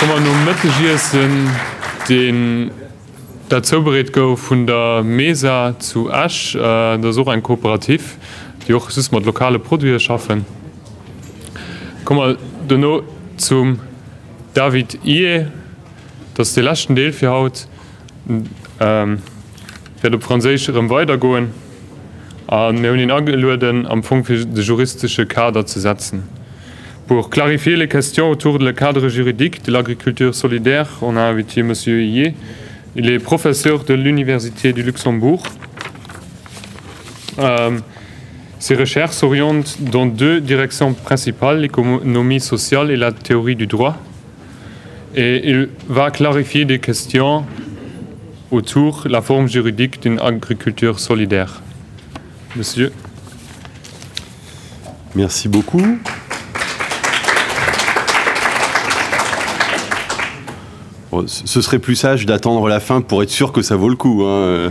Kommmer no Mëttegiersinn den dat zoberreet gouf vun der Mesa zu Asch, äh, der so ein Kooperativ, die och sus mat lokale Produe schaffen. Kommmer no zum David Ie, dats de lachten Deel fir haut ähm, de Fraéscherem weitergoen an mé den Angelden am Funk fir de juristische Kader zu setzen. Pour clarifier les questions autour de le cadre juridique de l'agriculture solidaire, on a invité M. Yé. Il est professeur de l'Université du Luxembourg. Euh, ses recherches s'orientent dans deux directions principales, l'économie sociale et la théorie du droit. Et il va clarifier des questions autour de la forme juridique d'une agriculture solidaire. Monsieur. Merci beaucoup. Ce serait plus sage d'attendre la fin pour être sûr que ça vaut le coup. Hein.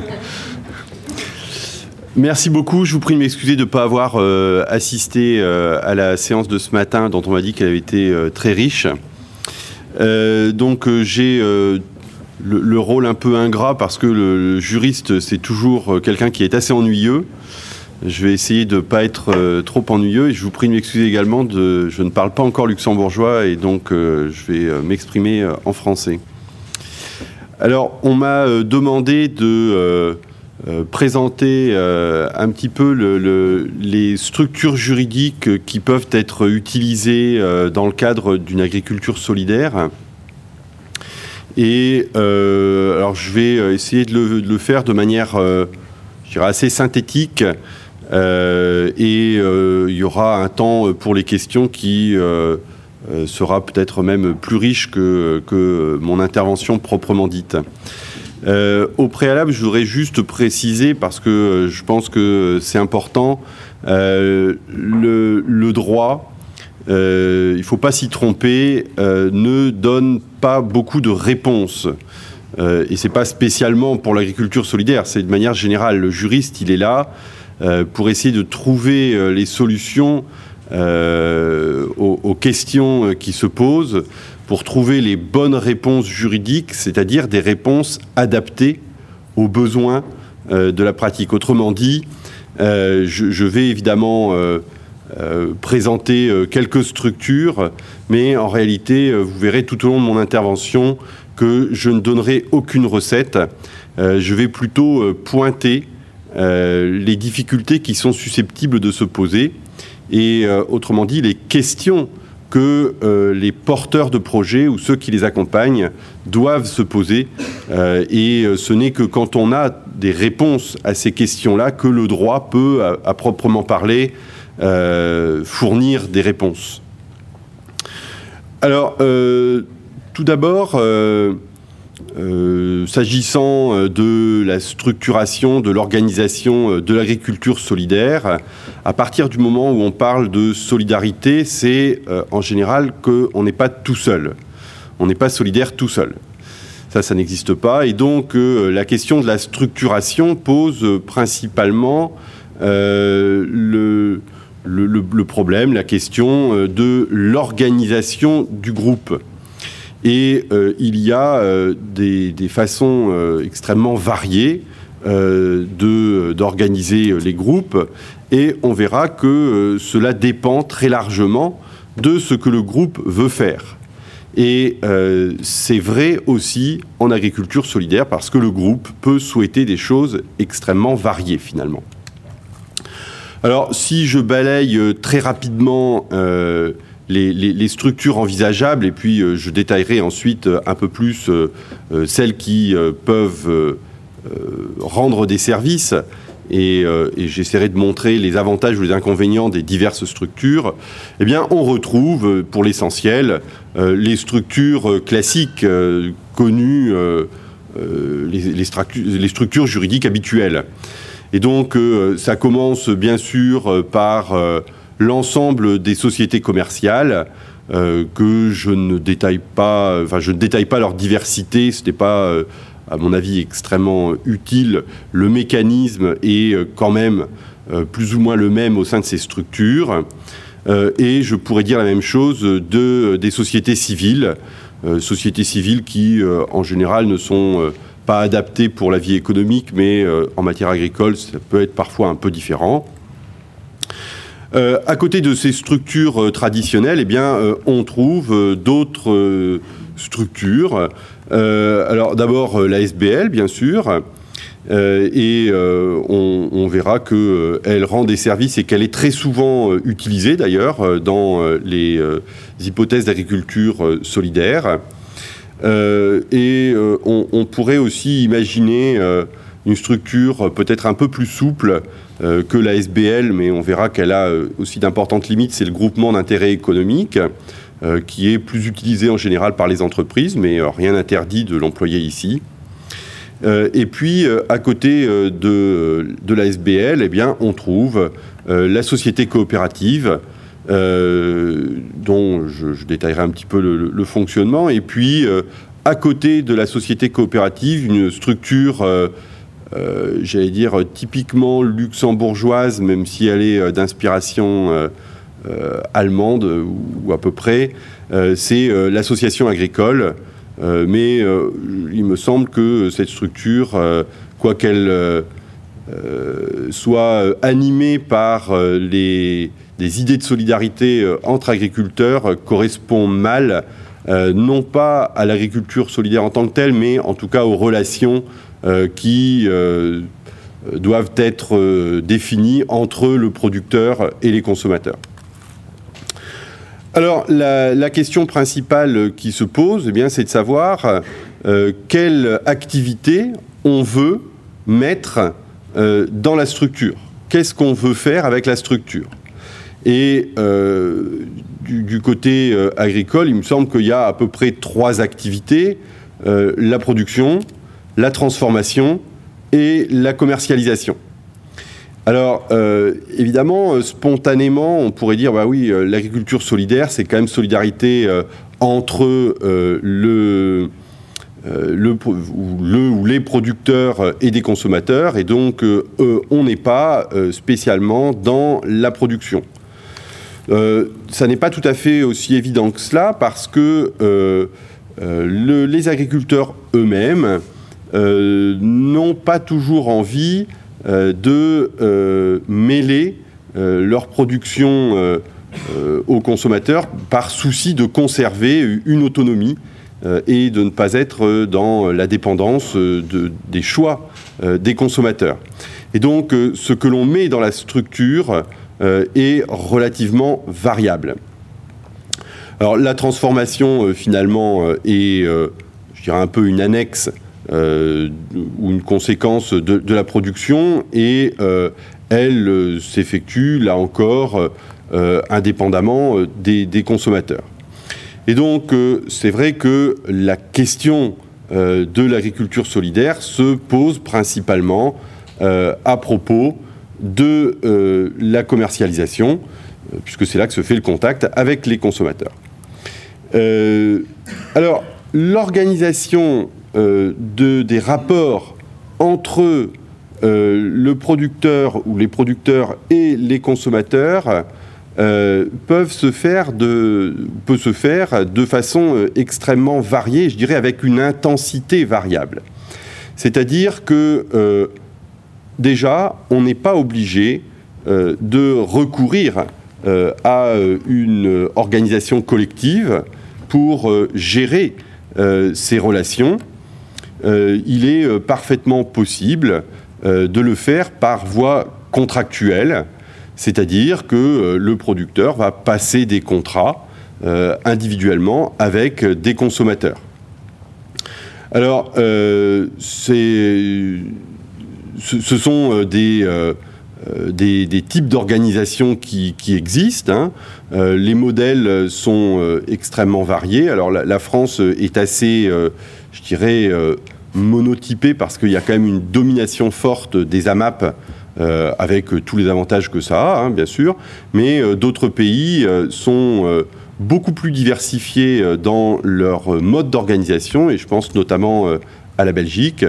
Merci beaucoup. Je vous prie de m'excuser de ne pas avoir euh, assisté euh, à la séance de ce matin dont on m'a dit qu'elle avait été euh, très riche. Donc j'ai le, le rôle un peu ingrat parce que le, juriste c'est toujours quelqu'un qui est assez ennuyeux. Je vais essayer de ne pas être euh, trop ennuyeux et je vous prie de m'excuser également de je ne parle pas encore luxembourgeois et donc euh, je vais euh, m'exprimer en français. Alors on m'a demandé de présenter un petit peu le, le, les structures juridiques qui peuvent être utilisées dans le cadre d'une agriculture solidaire. Et alors je vais essayer de le, faire de manière euh, assez synthétique. Et euh, il y aura un temps pour les questions qui euh, euh, sera peut-être même plus riche que, que mon intervention proprement dite. Euh, au préalable, je voudrais juste préciser parce que je pense que c'est important euh, le, droit, euh, il ne faut pas s'y tromper, euh, ne donne pas beaucoup de réponses. Euh, et ce n'est pas spécialement pour l'agriculture solidaire, c'est de manière générale. Le juriste, il est là, euh, pour essayer de trouver euh, les solutions euh, aux, questions qui se posent, pour trouver les bonnes réponses juridiques, c'est-à-dire des réponses adaptées aux besoins euh, de la pratique. Autrement dit, euh, je, vais évidemment euh, euh, présenter euh, quelques structures, mais en réalité, euh, vous verrez tout au long de mon intervention que je ne donnerai aucune recette. Euh, je vais plutôt euh, pointer euh, les difficultés qui sont susceptibles de se poser. Et euh, autrement dit les questions que euh, les porteurs de projets ou ceux qui les accompagnent doivent se poser. Et ce n'est que quand on a des réponses à ces questions là que le droit peut à, proprement parler fournir des réponses. Alors tout d'abord Euh, S'agissant euh, de la structuration de l'organisation euh, de l'agriculture solidaire, à partir du moment où on parle de solidarité, c'est en général qu'on n'est pas tout seul. On n'est pas solidaire tout seul. Ça, ça n'existe pas. Et donc, la question de la structuration pose principalement le, problème, la question de l'organisation du groupe. Et euh, il y a euh, des, façons euh, extrêmement variées euh, d'organiser les groupes et on verra que cela dépend très largement de ce que le groupe veut faire. Et c'est vrai aussi en agriculture solidaire parce que le groupe peut souhaiter des choses extrêmement variées finalement. Alors si je balaye très rapidement les, structures envisageables et puis euh, je détaillerai ensuite euh, un peu plus euh, celles qui peuvent rendre des services et, j'essaierai de montrer les avantages ou les inconvénients des diverses structures. Eh bien on retrouve pour l'essentiel les structures classiques connues les, structures juridiques habituelles. Et donc ça commence bien sûr par l'ensemble des sociétés commerciales euh, que je ne détaille pas leur diversité. Ce n'est pas euh, à mon avis extrêmement utile. Le mécanisme est euh, quand même plus ou moins le même au sein de ces structures. Et je pourrais dire la même chose de des sociétés civiles sociétés civiles qui, en général, ne sont pas adaptées pour la vie économique, mais en matière agricole, ça peut être parfois un peu différent. Euh, à côté de ces structures euh, traditionnelles, eh euh, on trouve d'autres structures. D'abord la SBL, bien sûr, et on, verra qu'elle rend des services et qu'elle est très souvent utilisée d'ailleurs dans les hypothèses d'agriculture solidaire. Et on, pourrait aussi imaginer une structure peut-être un peu plus souple euh, que la SBL, mais on verra qu'elle a euh, aussi d'importantes limites, c'est le groupement d'intérêt économique, euh, qui est plus utilisé en général par les entreprises, mais rien n'interdit de l'employer ici. Et puis, à côté de, de la SBL, eh bien, on trouve la société coopérative, dont je, détaillerai un petit peu le, fonctionnement, et puis, à côté de la société coopérative, une structure euh, j'allais dire, typiquement luxembourgeoise, même si elle est euh, d'inspiration euh, euh, allemande ou, à peu près, euh, c'est euh, l'association agricole. Euh, mais euh, il me semble que cette structure, euh, quoi qu'elle euh, soit euh, animée par euh, les, des idées de solidarité euh, entre agriculteurs, euh, correspond mal, euh, non pas à l'agriculture solidaire en tant que telle, mais en tout cas aux relations euh, qui euh, doivent être euh, définies entre le producteur et les consommateurs. Alors, la, question principale qui se pose, eh bien, c'est de savoir euh, quelle activité on veut mettre euh, dans la structure. Qu'est-ce qu'on veut faire avec la structure? Et euh, du, côté euh, agricole, il me semble qu'il y a à peu près trois activités euh, la production, la transformation et la commercialisation. Alors, euh, évidemment, euh, spontanément, on pourrait dire, bah oui, euh, l'agriculture solidaire, c'est quand même solidarité entre les producteurs et des consommateurs, et donc on n'est pas spécialement dans la production. Ça n'est pas tout à fait aussi évident que cela, parce que le, les agriculteurs eux-mêmes n'ont pas toujours envie euh, de euh, mêler euh, leur production euh, euh, aux consommateurs par souci de conserver une autonomie euh, et de ne pas être dans la dépendance euh, de, des choix euh, des consommateurs. Et donc, euh, ce que l'on met dans la structure euh, est relativement variable. Alors, la transformation, euh, finalement, euh, est, euh, je dirais, un peu une annexe euh, ou une conséquence de, la production et euh, elle euh, s'effectue, là encore, euh, indépendamment euh, des, consommateurs. Et donc, euh, c'est vrai que la question euh, de l'agriculture solidaire se pose principalement euh, à propos de euh, la commercialisation, euh, puisque c'est là que se fait le contact avec les consommateurs. Euh, alors, l'organisation euh, de, des rapports entre euh, le producteur ou les producteurs et les consommateurs euh, peuvent se faire de, peut se faire de façon extrêmement variée, je dirais avec une intensité variable. C'est-à-dire que euh, déjà, on n'est pas obligé de recourir à une organisation collective pour gérer ces relations. Euh, il est euh, parfaitement possible euh, de le faire par voie contractuelle, c'est-à-dire que le producteur va passer des contrats individuellement avec des consommateurs. Alors, ce, sont des, types d'organisations qui, existent. Hein. Les modèles sont extrêmement variés. Alors, la, France est assez, je dirais, euh, monotypée parce qu'il y a quand même une domination forte des AMAP euh, avec tous les avantages que ça a, hein, bien sûr. Mais euh, d'autres pays euh, sont euh, beaucoup plus diversifiés euh, dans leur mode d'organisation, et je pense notamment euh, à la Belgique.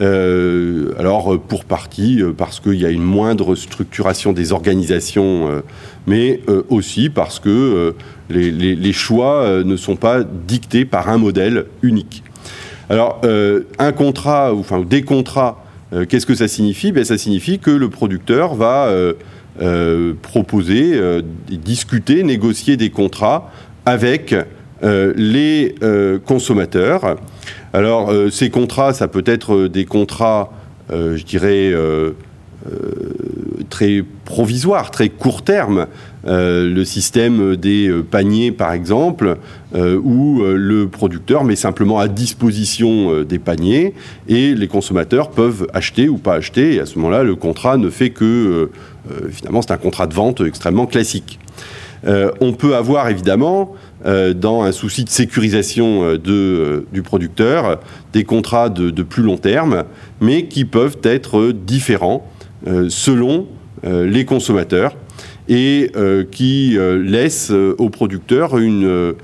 Euh, alors pour partie parce qu'il y a une moindre structuration des organisations, euh, mais euh, aussi parce que euh, les, choix ne sont pas dictés par un modèle unique. Alors un contrat, ou enfin des contrats, qu'est-ce que ça signifie? Ben, Ça signifie que le producteur va proposer, discuter, négocier des contrats avec euh, les euh, consommateurs. Alors, euh, ces contrats, ça peut être des contrats, je dirais, très provisoires, très court terme. Le système des paniers, par exemple, où le producteur met simplement à disposition des paniers et les consommateurs peuvent acheter ou pas acheter. Et à ce moment-là, le contrat ne fait que, finalement, c'est un contrat de vente extrêmement classique. on peut avoir, évidemment, euh, dans un souci de sécurisation euh, de, euh, du producteur, des contrats de, plus long terme, mais qui peuvent être différents selon les consommateurs et qui laissent au producteur une,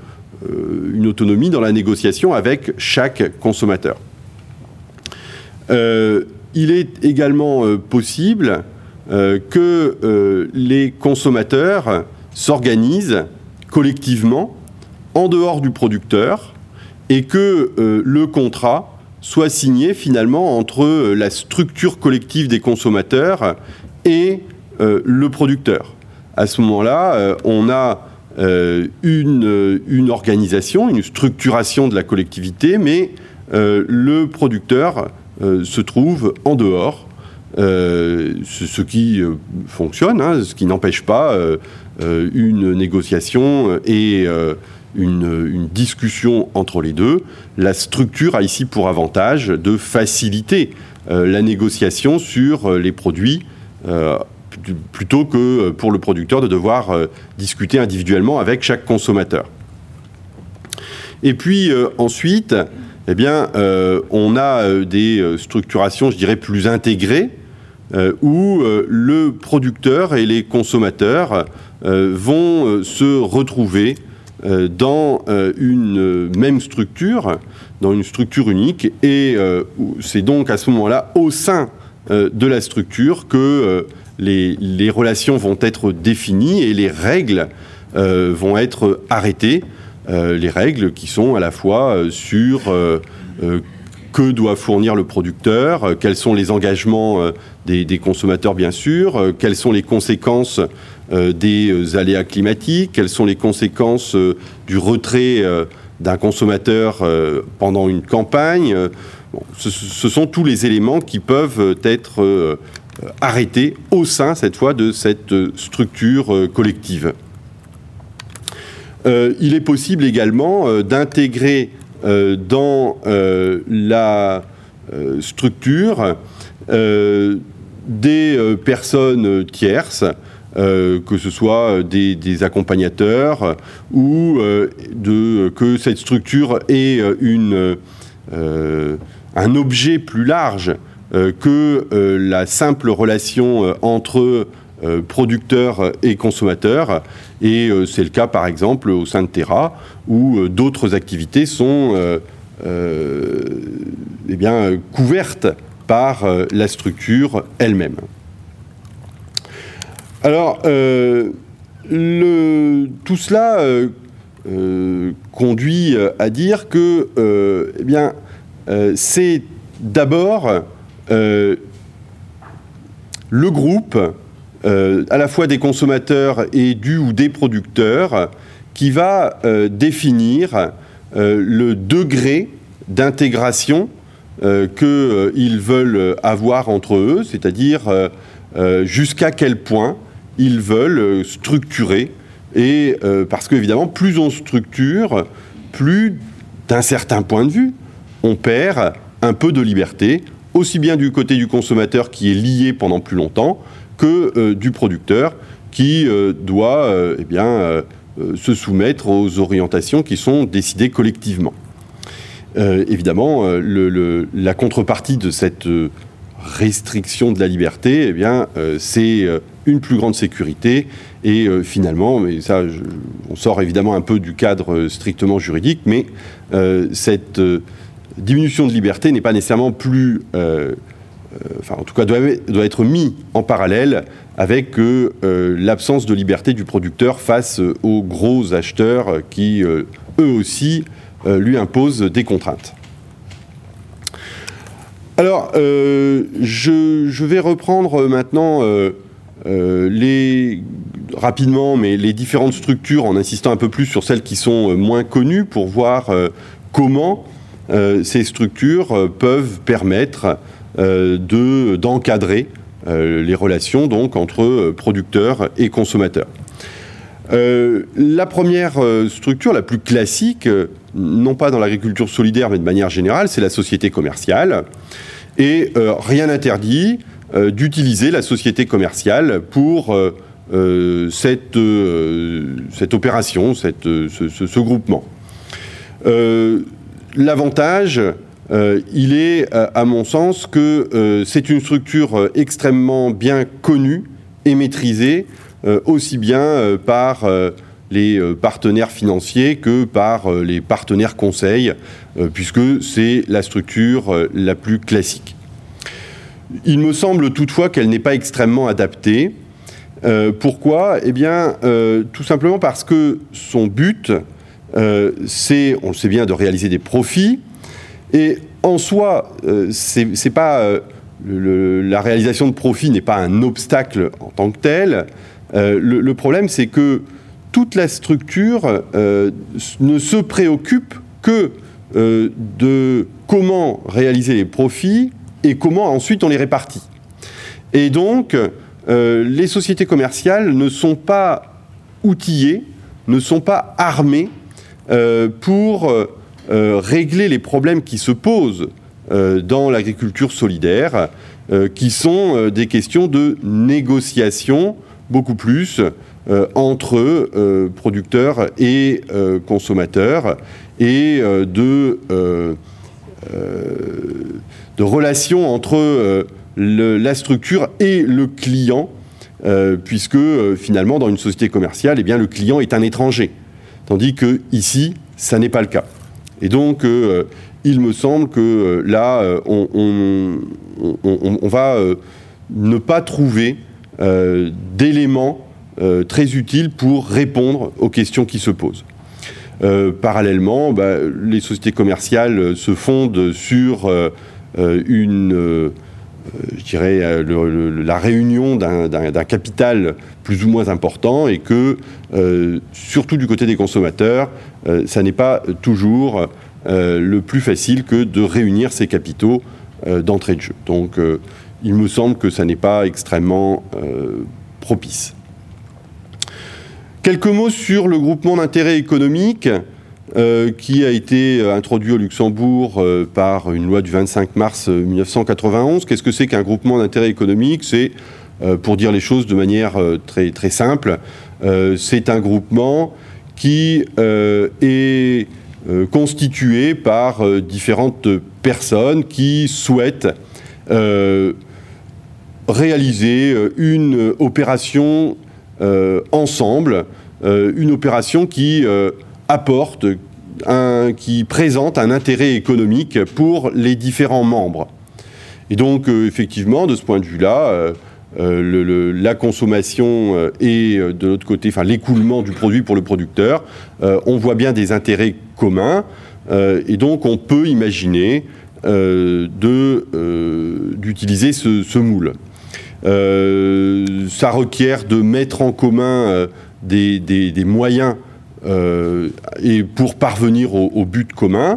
une, autonomie dans la négociation avec chaque consommateur. il est également possible que les consommateurs s'organisent collectivement en dehors du producteur et que euh, le contrat soit signé finalement entre euh, la structure collective des consommateurs et euh, le producteur. À ce moment-là, euh, on a euh, une, une, organisation, une structuration de la collectivité, mais euh, le producteur se trouve en dehors, ce, qui fonctionne, hein, ce qui n'empêche pas une négociation et une, discussion entre les deux. La structure a ici pour avantage de faciliter euh, la négociation sur euh, les produits euh, plutôt que pour le producteur de devoir euh, discuter individuellement avec chaque consommateur. Et puis euh, ensuite, eh bien, euh, on a des structurations, je dirais, plus intégrées, où le producteur et les consommateurs vont se retrouver euh, dans euh, une même structure, dans une structure unique, et euh, c'est donc à ce moment-là, au sein de la structure, que les, relations vont être définies et les règles vont être arrêtées. les règles qui sont à la fois sur que doit fournir le producteur, quels sont les engagements des, consommateurs bien sûr, quelles sont les conséquences euh, des euh, aléas climatiques, quelles sont les conséquences euh, du retrait d'un consommateur pendant une campagne. Ce, sont tous les éléments qui peuvent être arrêtés au sein, cette fois, de cette structure collective. il est possible également d'intégrer dans la structure des personnes tierces euh, que ce soit des, accompagnateurs ou euh, que cette structure ait une, euh, un objet plus large euh, que euh, la simple relation entre producteurs et consommateurs. Et c'est le cas par exemple au sein de Terra où d'autres activités sont eh bien, couvertes par la structure elle-même. Alors, euh, tout cela euh, euh, conduit à dire que, euh, eh bien, euh, c'est d'abord euh, le groupe, à la fois des consommateurs et du ou des producteurs, qui va définir le degré d'intégration qu'ils veulent avoir entre eux, c'est-à-dire jusqu'à quel point ils veulent euh, structurer et euh, parce qu'évidemment plus on structure plus d'un certain point de vue on perd un peu de liberté aussi bien du côté du consommateur qui est lié pendant plus longtemps que euh, du producteur qui euh, doit euh, eh bien se soumettre aux orientations qui sont décidées collectivement. Évidemment la contrepartie de cette restriction de la liberté eh bien c'est une plus grande sécurité et finalement, mais ça, on sort évidemment un peu du cadre strictement juridique, mais cette, diminution de liberté n'est pas nécessairement plus, euh, euh, enfin en tout cas doit, être mis en parallèle avec euh, l'absence de liberté du producteur face aux gros acheteurs qui eux aussi lui imposent des contraintes. Alors, je, je, vais reprendre maintenant les, rapidement, mais les différentes structures en insistant un peu plus sur celles qui sont moins connues pour voir comment euh, ces structures euh, peuvent permettre euh, d'encadrer les relations donc, entre producteurs et consommateurs. la première structure, la plus classique, non pas dans l'agriculture solidaire, mais de manière générale, c'est la société commerciale. Et rien n'interdit d'utiliser la société commerciale pour cette, cette, opération, cette, ce, groupement l'avantage, euh, il est, euh, à mon sens, que euh, c'est une structure extrêmement bien connue et maîtrisée, aussi bien par les partenaires financiers que par les partenaires conseils, puisque c'est la structure la plus classique. Il me semble toutefois qu'elle n'est pas extrêmement adaptée. pourquoi? Eh bien, tout simplement parce que son but, euh, c'est, on le sait bien, de réaliser des profits. Et en soi, euh, c'est pas euh, la réalisation de profits n'est pas un obstacle en tant que tel. Le, problème, c'est que toute la structure ne se préoccupe que de comment réaliser les profits et comment ensuite on les répartit. Et donc, les sociétés commerciales ne sont pas outillées, ne sont pas armées euh, pour euh, euh, régler les problèmes qui se posent dans l'agriculture solidaire, qui sont des questions de négociation beaucoup plus entre producteurs et consommateurs et de, relations entre la structure et le client, puisque finalement dans une société commerciale, eh le client est un étranger. Tandis que ici, ça n'est pas le cas. Et donc, euh, il me semble que euh, là, euh, on, va ne pas trouver d'éléments très utiles pour répondre aux questions qui se posent. parallèlement, bah, les sociétés commerciales se fondent sur une je dirais, euh, la réunion d'un capital plus ou moins important et que, euh, surtout du côté des consommateurs, euh, ça n'est pas toujours le plus facile que de réunir ces capitaux d'entrée de jeu. Donc, il me semble que ça n'est pas extrêmement propice. Quelques mots sur le groupement d'intérêt économique. Qui a été euh, introduit au Luxembourg euh, par une loi du 25 mars 1991. Qu'est-ce que c'est qu'un groupement d'intérêt économique? C'est, pour dire les choses de manière très, très simple, c'est un groupement qui est constitué par différentes personnes qui souhaitent réaliser une opération ensemble, une opération qui apporte, qui présente un intérêt économique pour les différents membres. Et donc, euh, effectivement, de ce point de vue-là, euh, euh, la consommation et de l'autre côté, enfin l'écoulement du produit pour le producteur, on voit bien des intérêts communs, et donc on peut imaginer d'utiliser ce, moule. ça requiert de mettre en commun des, moyens et pour parvenir au, but commun.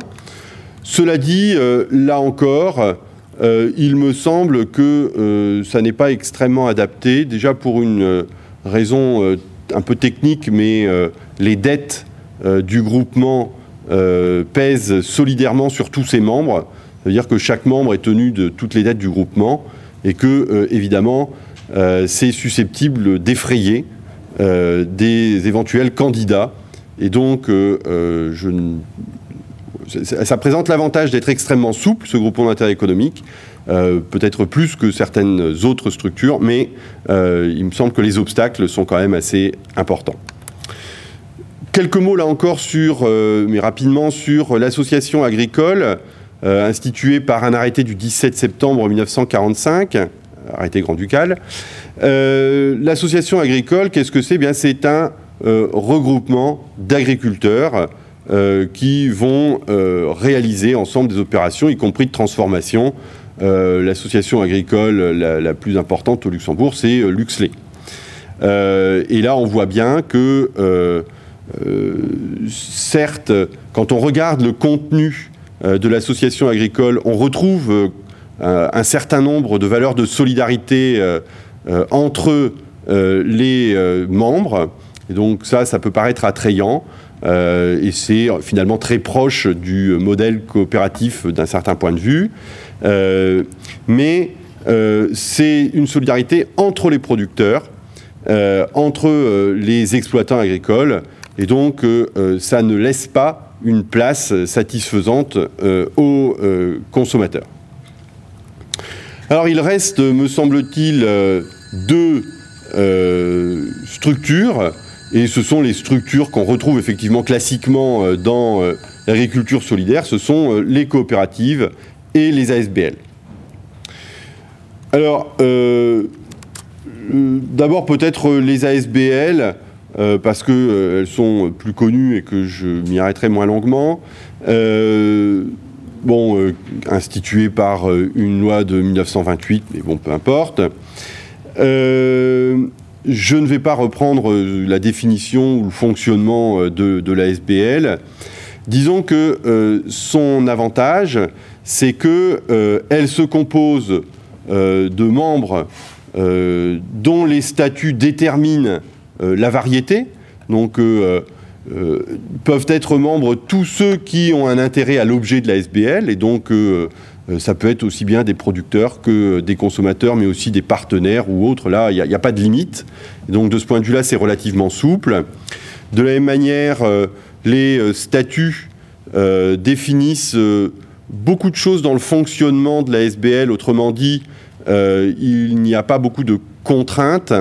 Cela dit, euh, là encore, euh, il me semble que ça n'est pas extrêmement adapté, déjà pour une raison un peu technique, mais les dettes du groupement pèsent solidairement sur tous ses membres. C'est-à-dire que chaque membre est tenu de toutes les dettes du groupement et que, évidemment, c'est susceptible d'effrayer des éventuels candidats et donc, euh, euh, ça, présente l'avantage d'être extrêmement souple, ce groupement d'intérêt économique, euh, peut-être plus que certaines autres structures, mais il me semble que les obstacles sont quand même assez importants. Quelques mots là encore sur, mais rapidement, sur l'association agricole. institué par un arrêté du 17 septembre 1945, arrêté grand-ducal. L'association agricole, qu'est-ce que c'est? Bien, c'est un regroupement d'agriculteurs qui vont réaliser ensemble des opérations, y compris de transformation. L'association agricole la, plus importante au Luxembourg, c'est Luxley. Euh, et là, on voit bien que, euh, euh, certes, quand on regarde le contenu de l'association agricole, on retrouve un certain nombre de valeurs de solidarité entre les membres. Et donc ça, ça peut paraître attrayant. et c'est finalement très proche du modèle coopératif d'un certain point de vue. mais c'est une solidarité entre les producteurs euh, entre euh, les exploitants agricoles et donc euh, ça ne laisse pas une place satisfaisante aux consommateurs. Alors il reste, me semble-t-il, deux structures, et ce sont les structures qu'on retrouve effectivement classiquement dans l'agriculture solidaire, ce sont les coopératives et les ASBL. Alors, euh, d'abord peut-être euh, les ASBL, euh, parce qu'elles sont plus connues et que je m'y arrêterai moins longuement. bon, instituées par une loi de 1928, mais bon, peu importe. Je ne vais pas reprendre la définition ou le fonctionnement de, de l'ASBL. Disons que son avantage, c'est qu'elle se compose de membres euh, dont les statuts déterminent euh, la variété. Donc, euh, peuvent être membres tous ceux qui ont un intérêt à l'objet de la SBL, et donc ça peut être aussi bien des producteurs que des consommateurs, mais aussi des partenaires ou autres. Là, il n'y a, pas de limite. donc, de ce point de vue-là, c'est relativement souple. De la même manière, les statuts définissent beaucoup de choses dans le fonctionnement de la SBL. Autrement dit, euh, il n'y a pas beaucoup de contraintes.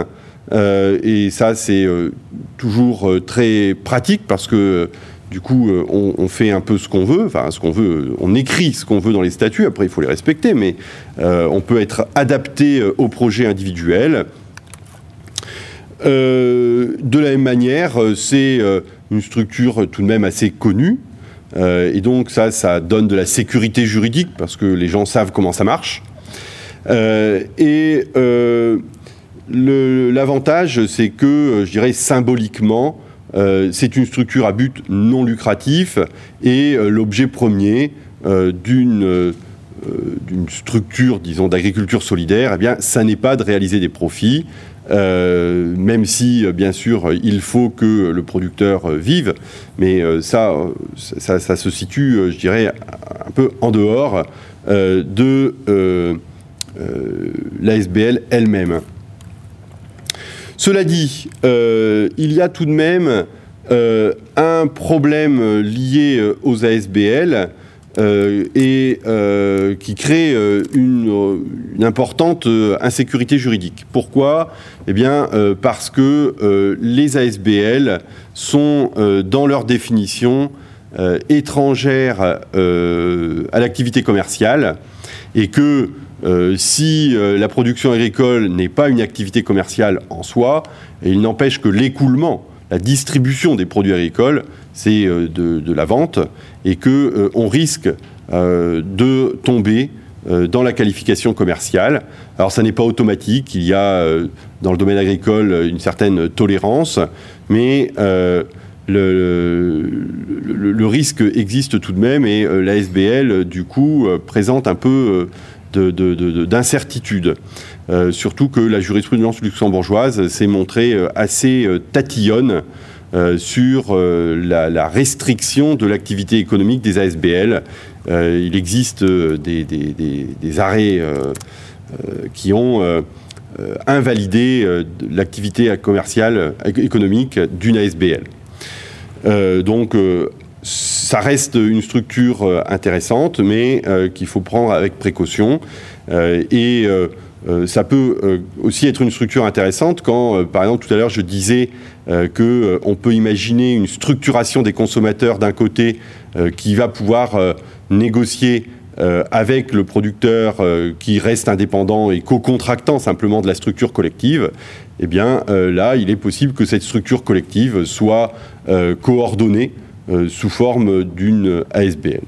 Euh, et ça, c'est euh, toujours très pratique parce que du coup, on, fait un peu ce qu'on veut, enfin ce qu'on veut, on écrit ce qu'on veut dans les statuts, après il faut les respecter, mais on peut être adapté au projet individuel. de la même manière, c'est une structure tout de même assez connue, et donc ça, ça donne de la sécurité juridique parce que les gens savent comment ça marche. Euh, et euh, l'avantage, c'est que, euh, je dirais, symboliquement, c'est une structure à but non lucratif et l'objet premier d'une structure, disons, d'agriculture solidaire, eh bien, ça n'est pas de réaliser des profits, même si, bien sûr, il faut que le producteur vive, mais ça, ça, se situe, je dirais, un peu en dehors de euh, l'ASBL elle-même. Cela dit, euh, il y a tout de même euh, un problème lié aux ASBL et qui crée une, importante insécurité juridique. Pourquoi? Eh bien, parce que les ASBL sont, dans leur définition, étrangères à l'activité commerciale et que euh, si euh, la production agricole n'est pas une activité commerciale en soi, il n'empêche que l'écoulement, la distribution des produits agricoles, c'est euh, de, la vente, et qu'on on risque de tomber dans la qualification commerciale. Alors ça n'est pas automatique, il y a dans le domaine agricole une certaine tolérance, mais le, risque existe tout de même et l'ASBL, du coup, présente un peu d'incertitude. Euh, surtout que la jurisprudence luxembourgeoise s'est montrée euh, assez euh, tatillonne sur la, restriction de l'activité économique des ASBL. il existe des, arrêts qui ont invalidé l'activité commerciale économique d'une ASBL. donc ça reste une structure euh, intéressante, mais euh, qu'il faut prendre avec précaution. Euh, et ça peut aussi être une structure intéressante quand, par exemple, tout à l'heure, je disais qu'on peut imaginer une structuration des consommateurs d'un côté qui va pouvoir négocier avec le producteur qui reste indépendant et co-contractant simplement de la structure collective, eh bien là, il est possible que cette structure collective soit coordonnée sous forme d'une ASBL.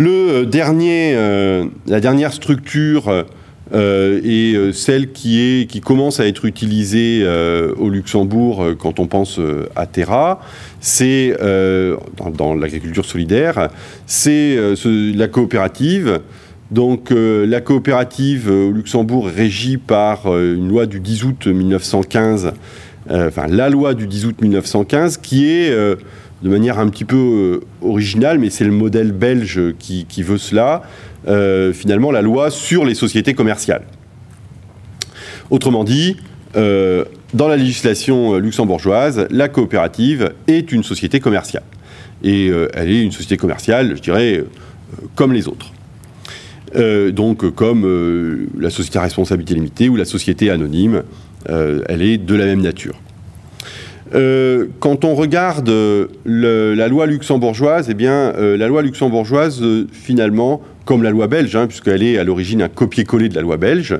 Euh, la dernière structure euh, est euh, celle qui, commence à être utilisée euh, au Luxembourg euh, quand on pense euh, à Terra. C'est euh, dans, l'agriculture solidaire, c'est euh, ce- la coopérative. Donc euh, la coopérative euh, au Luxembourg régie par euh, une loi du 10 août 1915, euh, enfin la loi du 10 août 1915, qui est euh, de manière un petit peu euh, originale, mais c'est le modèle belge qui, veut cela, euh, finalement la loi sur les sociétés commerciales. Autrement dit, euh, dans la législation euh, luxembourgeoise, la coopérative est une société commerciale. Et euh, elle est une société commerciale, je dirais, euh, comme les autres. Euh, donc euh, comme euh, la société à responsabilité limitée ou la société anonyme, euh, elle est de la même nature. Euh, quand on regarde euh, la loi luxembourgeoise, eh bien, euh, la loi luxembourgeoise, euh, finalement, comme la loi belge, hein, puisqu'elle est à l'origine un copier-coller de la loi belge,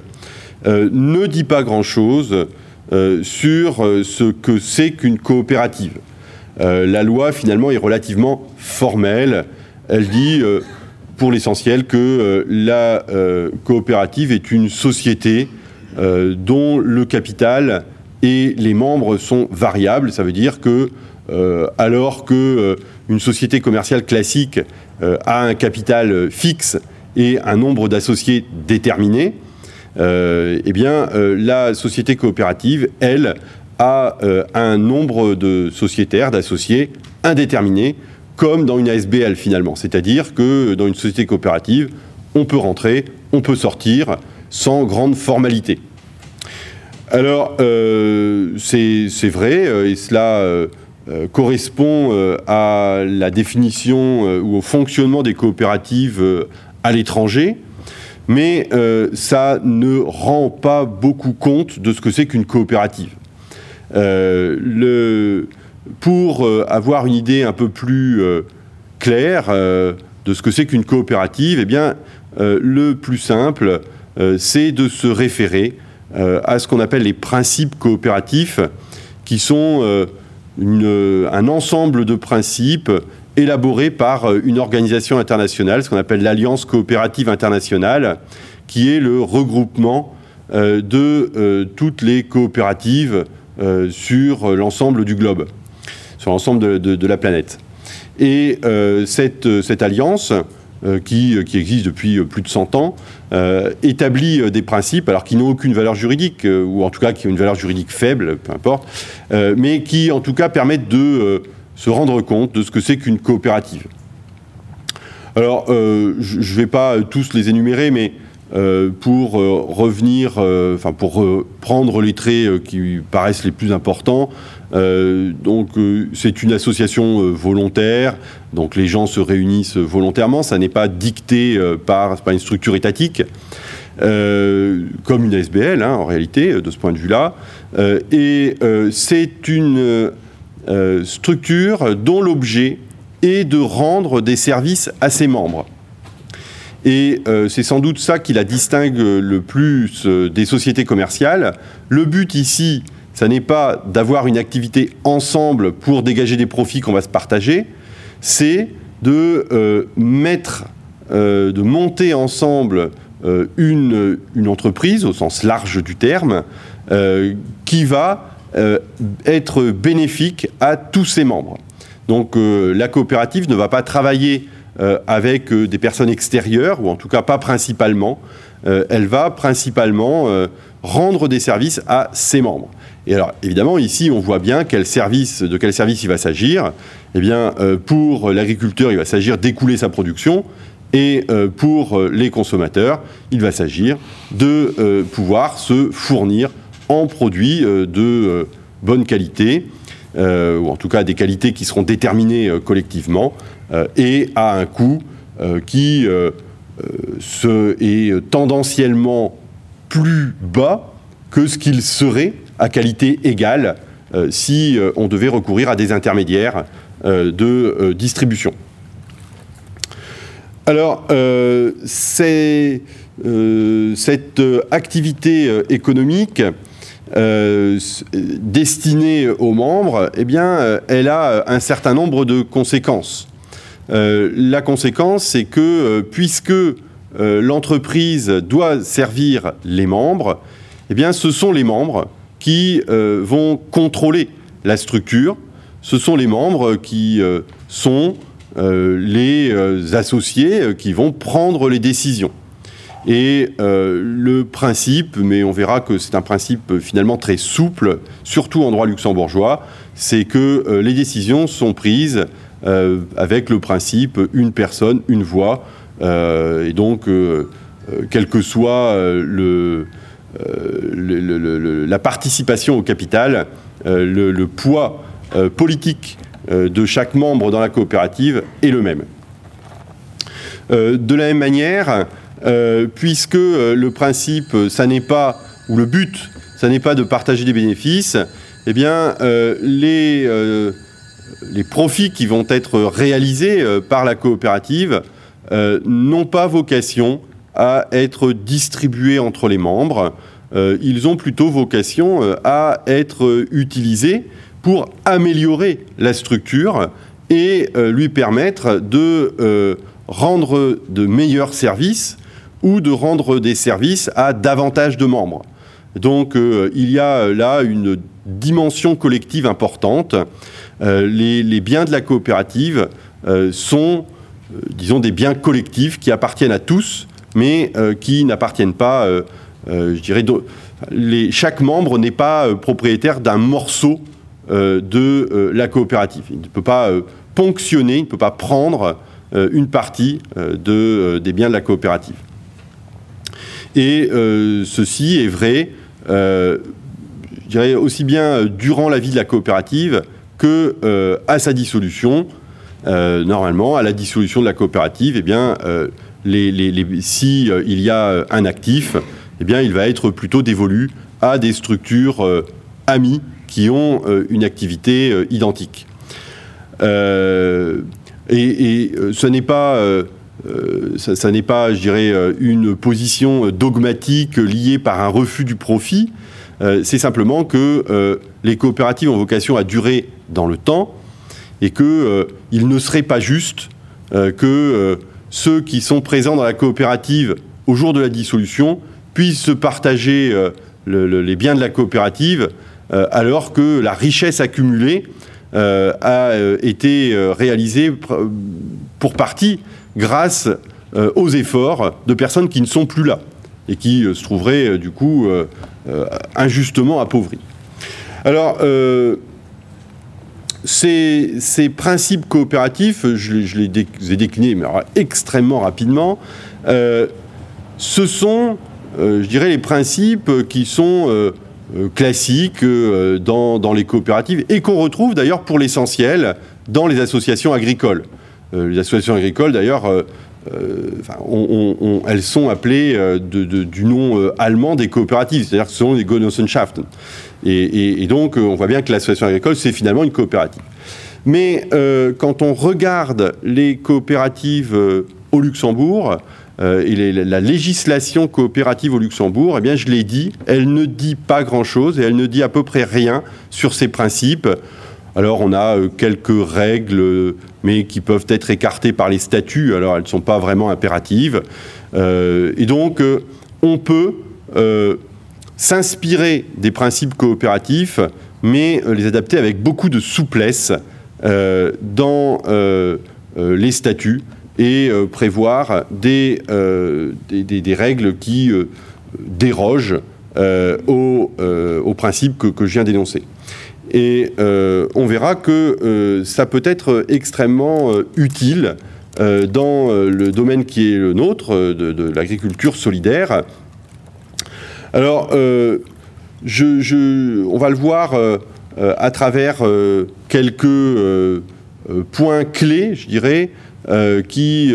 euh, ne dit pas grand-chose euh, sur euh, ce que c'est qu'une coopérative. Euh, la loi, finalement, est relativement formelle. Elle dit, euh, pour l'essentiel, que euh, la euh, coopérative est une société euh, dont le capital et les membres sont variables. Ça veut dire que, euh, alors que euh, une société commerciale classique euh, a un capital euh, fixe et un nombre d'associés déterminé, euh, eh bien, euh, la société coopérative, elle, a euh, un nombre de sociétaires, d'associés indéterminé, comme dans une ASBL finalement. C'est-à-dire que dans une société coopérative, on peut rentrer, on peut sortir sans grande formalité. Alors, euh, c'est vrai, euh, et cela euh, correspond à la définition ou au fonctionnement des coopératives à l'étranger, mais ça ne rend pas beaucoup compte de ce que c'est qu'une coopérative. Pour avoir une idée un peu plus claire de ce que c'est qu'une coopérative, eh bien, le plus simple, c'est de se référer euh, à ce qu'on appelle les principes coopératifs, qui sont euh, une- un ensemble de principes élaborés par euh, une organisation internationale, ce qu'on appelle l'Alliance coopérative internationale, qui est le regroupement euh, de euh, toutes les coopératives euh, sur l'ensemble du globe, sur l'ensemble de, la planète. Et euh, cette, euh, alliance, euh, qui, qui existe depuis euh, plus de 100 ans, euh, établit euh, des principes, alors qui n'ont aucune valeur juridique, euh, ou en tout cas qui ont une valeur juridique faible, peu importe, euh, mais qui en tout cas permettent de euh, se rendre compte de ce que c'est qu'une coopérative. Alors, euh, je ne vais pas euh, tous les énumérer, mais euh, pour euh, revenir, euh, pour euh, prendre les traits euh, qui paraissent les plus importants, euh, donc euh, c'est une association euh, volontaire, donc les gens se réunissent volontairement, ça n'est pas dicté euh, par, pas une structure étatique, comme une SBL hein, en réalité, de ce point de vue-là, Euh, et c'est une structure dont l'objet est de rendre des services à ses membres. Et c'est sans doute ça qui la distingue le plus des sociétés commerciales. Le but ici, ça n'est pas d'avoir une activité ensemble pour dégager des profits qu'on va se partager, c'est de euh, euh, monter ensemble euh, une, une entreprise au sens large du terme, qui va être bénéfique à tous ses membres. Donc la coopérative ne va pas travailler avec des personnes extérieures, ou en tout cas pas principalement. Elle va principalement rendre des services à ses membres. Et alors évidemment ici on voit bien quel service, de quel service il va s'agir. Eh bien euh, pour l'agriculteur il va s'agir d'écouler sa production. Et euh, pour euh, les consommateurs, il va s'agir de pouvoir se fournir en produits de bonne qualité, ou en tout cas des qualités qui seront déterminées collectivement, et à un coût qui est tendanciellement plus bas que ce qu'il serait à qualité égale euh, si euh, on devait recourir à des intermédiaires euh, de distribution. Alors, cette activité économique destinée aux membres, eh bien, elle a un certain nombre de conséquences. La conséquence, c'est que puisque l'entreprise doit servir les membres, eh bien, ce sont les membres qui vont contrôler la structure. Ce sont les membres qui sont euh, les euh, associés euh, qui vont prendre les décisions. Et euh, le principe, mais on verra que c'est un principe finalement très souple, surtout en droit luxembourgeois, c'est que euh, les décisions sont prises euh, avec le principe une personne, une voix, euh, et donc euh, quel que soit le, le, la participation au capital, le, poids politique Euh, de chaque membre dans la coopérative est le même. Euh, de la même manière, euh, puisque le principe, ça n'est pas, ou le but, ça n'est pas de partager des bénéfices, eh bien, les, les profits qui vont être réalisés par la coopérative n'ont pas vocation à être distribués entre les membres. ils ont plutôt vocation à être utilisés pour améliorer la structure et euh, lui permettre de euh, rendre de meilleurs services ou de rendre des services à davantage de membres. Donc euh, il y a là une dimension collective importante. Euh, les, biens de la coopérative euh, sont, euh, disons, des biens collectifs qui appartiennent à tous, mais euh, qui n'appartiennent pas, euh, euh, je dirais, chaque membre n'est pas propriétaire d'un morceau de la coopérative. Il ne peut pas ponctionner, il ne peut pas prendre une partie de, des biens de la coopérative. Et ceci est vrai, je dirais aussi bien durant la vie de la coopérative que à sa dissolution. Normalement, à la dissolution de la coopérative, eh bien, les, si euh, il y a un actif, eh bien, il va être plutôt dévolu à des structures euh, amies qui ont euh, une activité euh, identique. Euh, et, ce n'est pas euh, euh, ça, n'est pas, je dirais, euh, une position dogmatique liée par un refus du profit. Euh, c'est simplement que euh, les coopératives ont vocation à durer dans le temps et qu'il euh, ne serait pas juste euh, que euh, ceux qui sont présents dans la coopérative au jour de la dissolution puissent se partager euh, le, le, les biens de la coopérative euh, alors que la richesse accumulée euh, a été réalisée pour partie grâce aux efforts de personnes qui ne sont plus là et qui se trouveraient du coup injustement appauvries. Alors, ces, principes coopératifs, je, les ai déclinés mais extrêmement rapidement, euh, ce sont, euh, je dirais, les principes qui sont euh, classiques dans, les coopératives et qu'on retrouve d'ailleurs pour l'essentiel dans les associations agricoles. Les associations agricoles, d'ailleurs, on, elles sont appelées euh, du nom euh, allemand des coopératives, c'est-à-dire que ce sont Genossenschaften. Et, donc, euh, on voit bien que l'association agricole, c'est finalement une coopérative. Mais euh, quand on regarde les coopératives euh, au Luxembourg, euh, et la législation coopérative au Luxembourg, eh bien, je l'ai dit, elle ne dit pas grand-chose et elle ne dit à peu près rien sur ces principes. Alors, on a euh, quelques règles, mais qui peuvent être écartées par les statuts, alors elles ne sont pas vraiment impératives. Euh, et donc, euh, on peut euh, s'inspirer des principes coopératifs, mais euh, les adapter avec beaucoup de souplesse euh, dans euh, euh, les statuts et euh, prévoir des, euh, règles qui euh, dérogent euh, aux, euh, principes que je viens d'énoncer. Et euh, on verra que euh, ça peut être extrêmement euh, utile dans le domaine qui est le nôtre, de, l'agriculture solidaire. Alors, je, on va le voir à travers quelques points clés, je dirais, qui...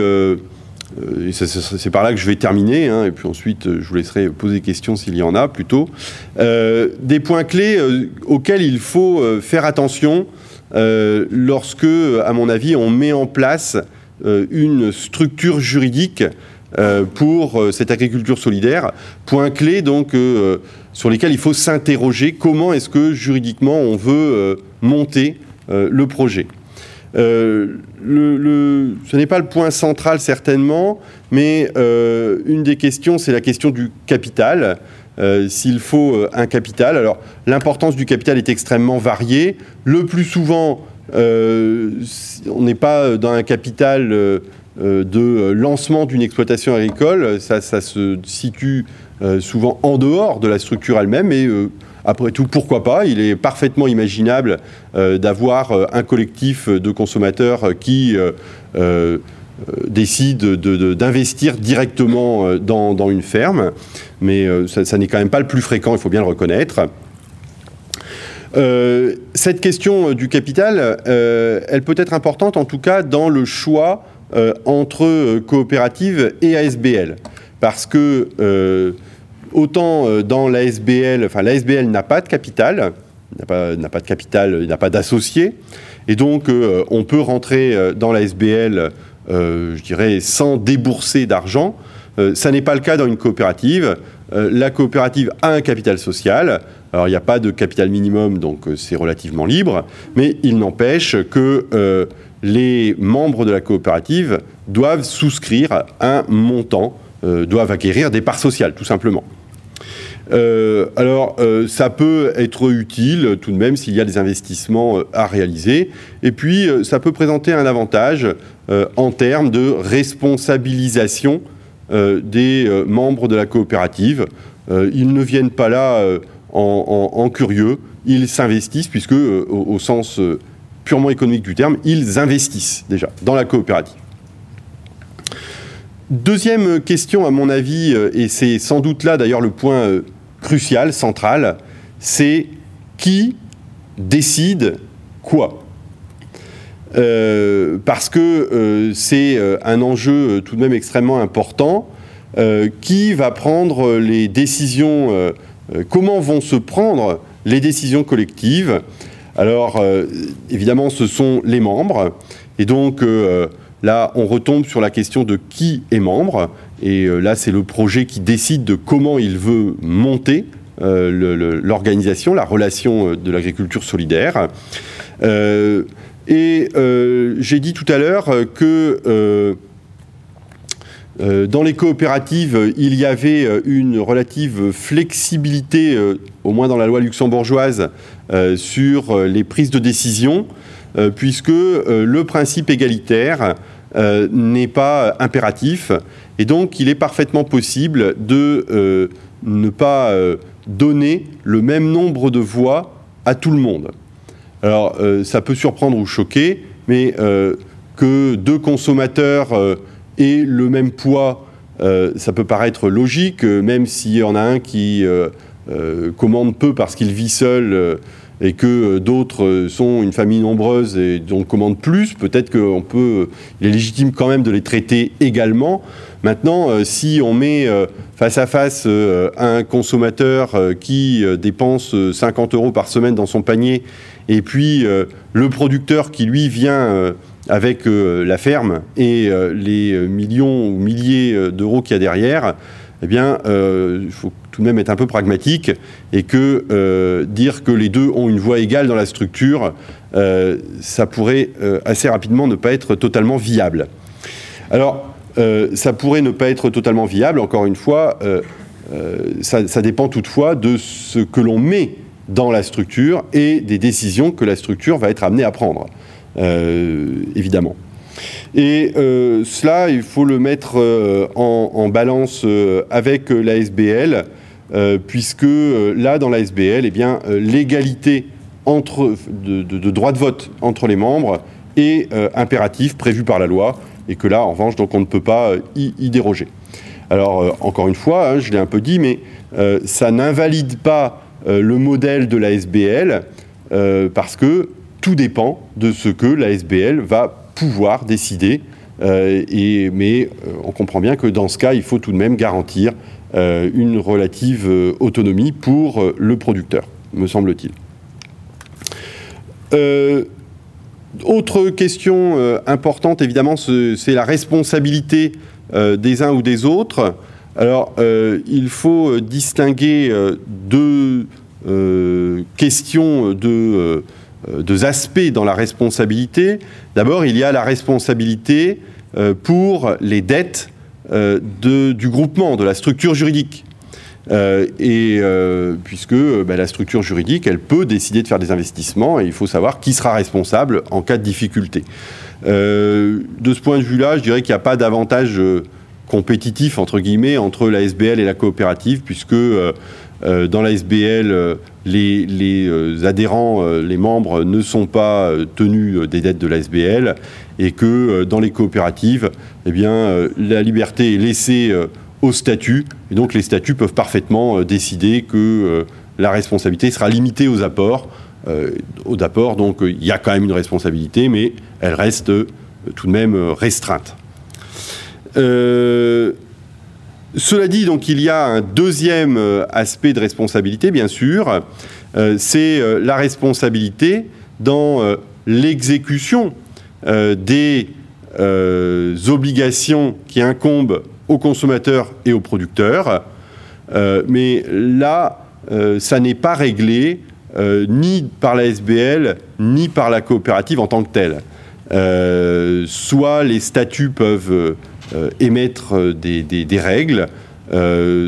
c'est par là que je vais terminer, hein, et puis ensuite je vous laisserai poser des questions s'il y en a plutôt. Euh, des points clés euh, auxquels il faut euh, faire attention euh, lorsque, à mon avis, on met en place une structure juridique pour cette agriculture solidaire. Point clé donc sur lesquels il faut s'interroger comment est-ce que juridiquement on veut monter le projet? Euh, ce n'est pas le point central certainement, mais euh, une des questions, c'est la question du capital. Euh, s'il faut un capital. Alors l'importance du capital est extrêmement variée. Le plus souvent, on n'est pas dans un capital de lancement d'une exploitation agricole. Ça, ça se situe souvent en dehors de la structure elle-même. Et après tout, pourquoi pas? Il est parfaitement imaginable euh, d'avoir euh, un collectif de consommateurs qui euh, décide d'investir directement dans, une ferme, mais ça, n'est quand même pas le plus fréquent, il faut bien le reconnaître. cette question du capital, elle peut être importante en tout cas dans le choix entre coopérative et ASBL, parce que autant euh, dans l'ASBL, enfin l'ASBL n'a pas de capital, n'a pas, de capital, il n'a pas d'associé, et donc euh, on peut rentrer euh, dans l'ASBL, je dirais, sans débourser d'argent. ça n'est pas le cas dans une coopérative. la coopérative a un capital social. Alors il n'y a pas de capital minimum, donc c'est relativement libre, mais il n'empêche que les membres de la coopérative doivent souscrire un montant, doivent acquérir des parts sociales, tout simplement. Euh, alors, euh, ça peut être utile tout de même s'il y a des investissements euh, à réaliser. Et puis, ça peut présenter un avantage en termes de responsabilisation des membres de la coopérative. ils ne viennent pas là en, curieux, ils s'investissent, puisque, au, sens purement économique du terme, ils investissent déjà dans la coopérative. Deuxième question, à mon avis, et c'est sans doute là d'ailleurs le point crucial, central, c'est qui décide quoi euh, parce que euh, c'est euh, un enjeu tout de même extrêmement important. qui va prendre les décisions Comment vont se prendre les décisions collectives Alors, évidemment, ce sont les membres. Et donc, là, on retombe sur la question de qui est membre. Et euh, là, c'est le projet qui décide de comment il veut monter euh, l'organisation, la relation euh, de l'agriculture solidaire. et j'ai dit tout à l'heure que dans les coopératives, il y avait une relative flexibilité, au moins dans la loi luxembourgeoise, sur les prises de décision, puisque le principe égalitaire n'est pas impératif et donc, il est parfaitement possible de euh, ne pas euh, donner le même nombre de voix à tout le monde. Alors, euh, ça peut surprendre ou choquer, mais que deux consommateurs aient le même poids, ça peut paraître logique, même s'il y en a un qui commande peu parce qu'il vit seul et que d'autres sont une famille nombreuse et donc commandent plus, peut-être qu'il peut, il est légitime quand même de les traiter également. Maintenant, euh, si on met euh, face à face euh, un consommateur qui dépense 50 euros par semaine dans son panier, et puis le producteur qui lui vient avec la ferme et les millions ou milliers d'euros qu'il y a derrière, eh bien, il faut tout de même être un peu pragmatique et que dire que les deux ont une voix égale dans la structure, ça pourrait assez rapidement ne pas être totalement viable. Alors, euh, ça pourrait ne pas être totalement viable, encore une fois, euh, euh, ça, dépend toutefois de ce que l'on met dans la structure et des décisions que la structure va être amenée à prendre, évidemment. Et cela, il faut le mettre en, balance avec la SBL, puisque là, dans la SBL, eh l'égalité entre, de, de, droit de vote entre les membres est impératif, prévu par la loi, et que là, en revanche, donc on ne peut pas euh, y, déroger. Alors, euh, encore une fois, hein, je l'ai un peu dit, mais euh, ça n'invalide pas le modèle de la SBL, parce que tout dépend de ce que la SBL va pouvoir décider. et, mais on comprend bien que dans ce cas, il faut tout de même garantir une relative autonomie pour le producteur, me semble-t-il. autre question euh, importante, évidemment, c'est la responsabilité euh, des uns ou des autres. Alors, euh, il faut distinguer deux questions, deux, deux, aspects dans la responsabilité. D'abord, il y a la responsabilité pour les dettes de, du groupement, de la structure juridique. Euh, et euh, puisque euh, bah, la structure juridique, elle peut décider de faire des investissements et il faut savoir qui sera responsable en cas de difficulté. de ce point de vue-là, je dirais qu'il n'y a pas d'avantage compétitif entre guillemets entre la SBL et la coopérative, puisque dans la SBL, les, les adhérents, les membres ne sont pas tenus des dettes de la SBL et que dans les coopératives, eh bien, la liberté est laissée au statut. Et donc les statuts peuvent parfaitement euh, décider que euh, la responsabilité sera limitée aux apports. Euh, aux apports, donc il y a quand même une responsabilité, mais elle reste tout de même restreinte. Cela dit, donc il y a un deuxième aspect de responsabilité, bien sûr, c'est la responsabilité dans l'exécution des obligations qui incombent aux consommateurs et aux producteurs. Euh, mais là, euh, ça n'est pas réglé euh, ni par la SBL, ni par la coopérative en tant que telle. soit les statuts peuvent émettre des, des règles,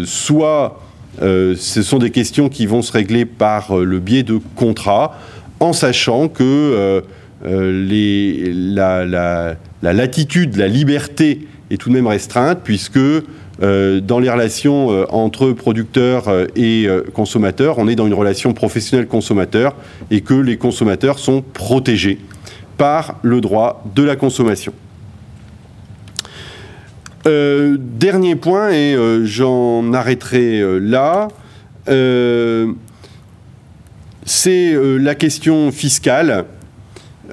soit ce sont des questions qui vont se régler par le biais de contrats, en sachant que la, la, la, latitude, la liberté est tout de même restreinte, puisque euh, dans les relations euh, entre producteurs euh, et consommateurs, on est dans une relation professionnelle-consommateur et que les consommateurs sont protégés par le droit de la consommation. Dernier point, et j'en arrêterai là, c'est la question fiscale.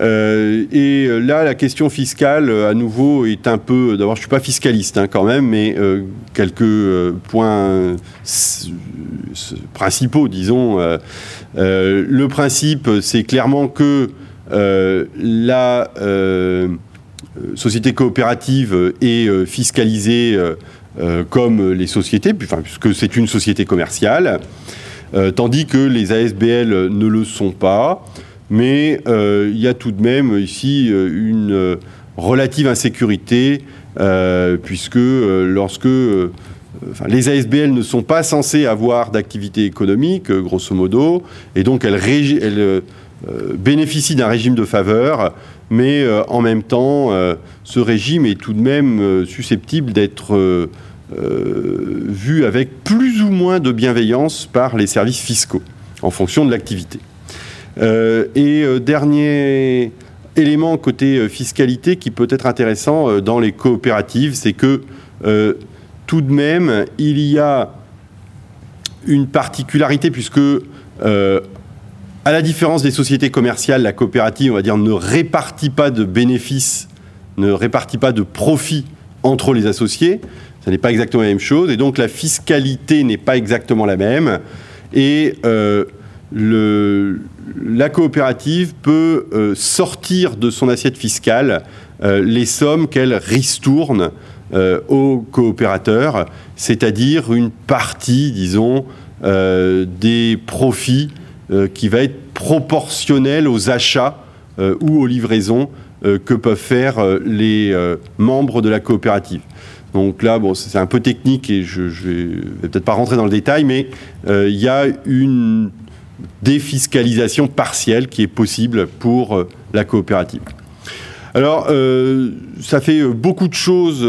Euh, et euh, là, la question fiscale, euh, à nouveau, est un peu. D'abord, je ne suis pas fiscaliste hein, quand même, mais quelques points principaux, disons. le principe, c'est clairement que la société coopérative est fiscalisée comme les sociétés, puisque c'est une société commerciale, tandis que les ASBL ne le sont pas. Mais euh, il y a tout de même ici euh, une euh, relative insécurité, puisque lorsque les ASBL ne sont pas censées avoir d'activité économique, grosso modo, et donc elles, bénéficient d'un régime de faveur, mais en même temps, ce régime est tout de même susceptible d'être vu avec plus ou moins de bienveillance par les services fiscaux, en fonction de l'activité. Euh, et euh, dernier élément côté euh, fiscalité qui peut être intéressant dans les coopératives, c'est que tout de même, il y a une particularité puisque à la différence des sociétés commerciales, la coopérative, on va dire, ne répartit pas de bénéfices, ne répartit pas de profits entre les associés. Ce n'est pas exactement la même chose. Et donc la fiscalité n'est pas exactement la même. Et le, la coopérative peut euh, sortir de son assiette fiscale euh, les sommes qu'elle ristourne euh, aux coopérateurs, c'est-à-dire une partie, disons, des profits qui va être proportionnelle aux achats ou aux livraisons que peuvent faire les membres de la coopérative. Donc là, bon, c'est un peu technique et je ne vais peut-être pas rentrer dans le détail, mais il y a une défiscalisation partielle qui est possible pour euh, la coopérative. Alors, euh, ça fait euh, beaucoup de choses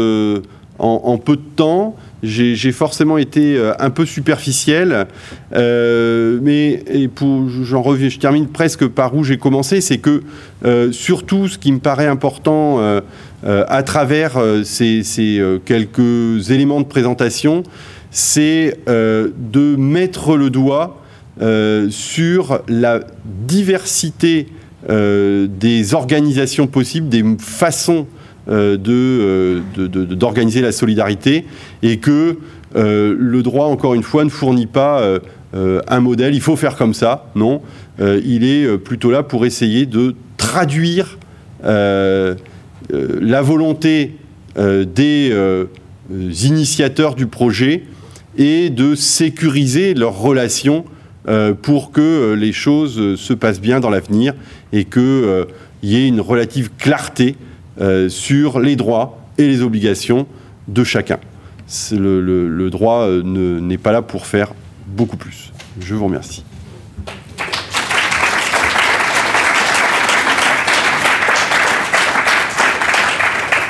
en, peu de temps. J'ai forcément été un peu superficiel, mais j'en reviens, je termine presque par où j'ai commencé, c'est que surtout ce qui me paraît important à travers ces, quelques éléments de présentation, c'est de mettre le doigt euh, sur la diversité euh, des organisations possibles, des façons euh, d'organiser la solidarité, et que le droit, encore une fois, ne fournit pas un modèle, il faut faire comme ça, non, il est plutôt là pour essayer de traduire euh, euh, la volonté euh, des euh, initiateurs du projet est de sécuriser leurs relations euh, pour que euh, les choses euh, se passent bien dans l'avenir et qu'il euh, y ait une relative clarté euh, sur les droits et les obligations de chacun. Le, le- le droit euh, ne- n'est pas là pour faire beaucoup plus. Je vous remercie.